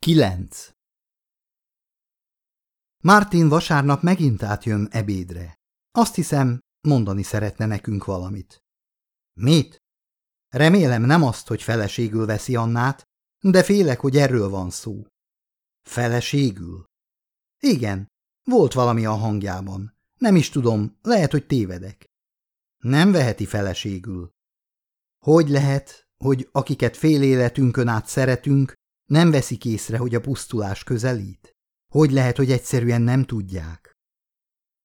9. Martin vasárnap megint átjön ebédre. Azt hiszem, mondani szeretne nekünk valamit. Mit? Remélem nem azt, hogy feleségül veszi Annát, de félek, hogy erről van szó. Feleségül? Igen, volt valami a hangjában. Nem is tudom, lehet, hogy tévedek. Nem veheti feleségül. Hogy lehet, hogy akiket fél életünkön át szeretünk, nem veszik észre, hogy a pusztulás közelít? Hogy lehet, hogy egyszerűen nem tudják?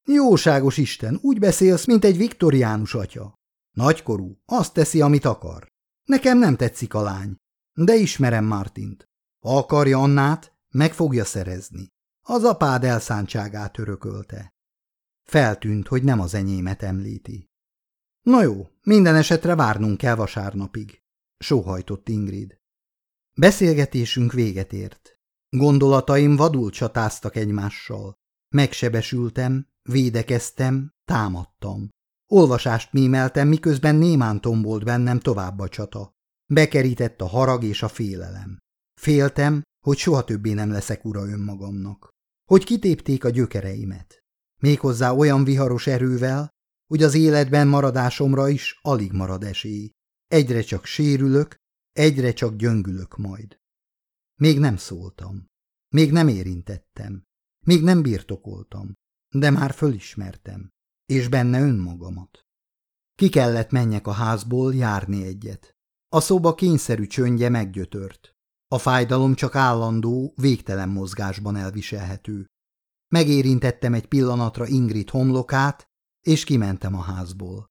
Jóságos Isten, úgy beszélsz, mint egy viktoriánus atya. Nagykorú, azt teszi, amit akar. Nekem nem tetszik a lány, de ismerem Martint. Ha akarja Annát, meg fogja szerezni. Az apád elszántságát örökölte. Feltűnt, hogy nem az enyémet említi. Na jó, minden esetre várnunk kell vasárnapig, sóhajtott Ingrid. Beszélgetésünk véget ért. Gondolataim vadul csatáztak egymással. Megsebesültem, védekeztem, támadtam. Olvasást mímeltem, miközben némán tombolt bennem tovább a csata. Bekerített a harag és a félelem. Féltem, hogy soha többé nem leszek ura önmagamnak. Hogy kitépték a gyökereimet. Méghozzá olyan viharos erővel, hogy az életben maradásomra is alig marad esély. Egyre csak sérülök, Egyre csak gyöngülök majd. Még nem szóltam. Még nem érintettem. Még nem birtokoltam. De már fölismertem. És benne önmagamat. Ki kellett menjek a házból járni egyet. A szoba kényszerű csöndje meggyötört. A fájdalom csak állandó, végtelen mozgásban elviselhető. Megérintettem egy pillanatra Ingrid homlokát, és kimentem a házból.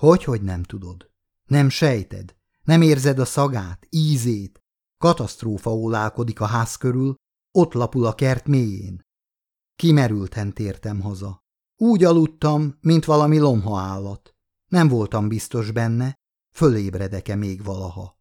Hogy, hogy nem tudod? Nem sejted? Nem érzed a szagát, ízét? Katasztrófa ólálkodik a ház körül, ott lapul a kert mélyén. Kimerülten tértem haza. Úgy aludtam, mint valami lomha állat. Nem voltam biztos benne, fölébredek-e még valaha.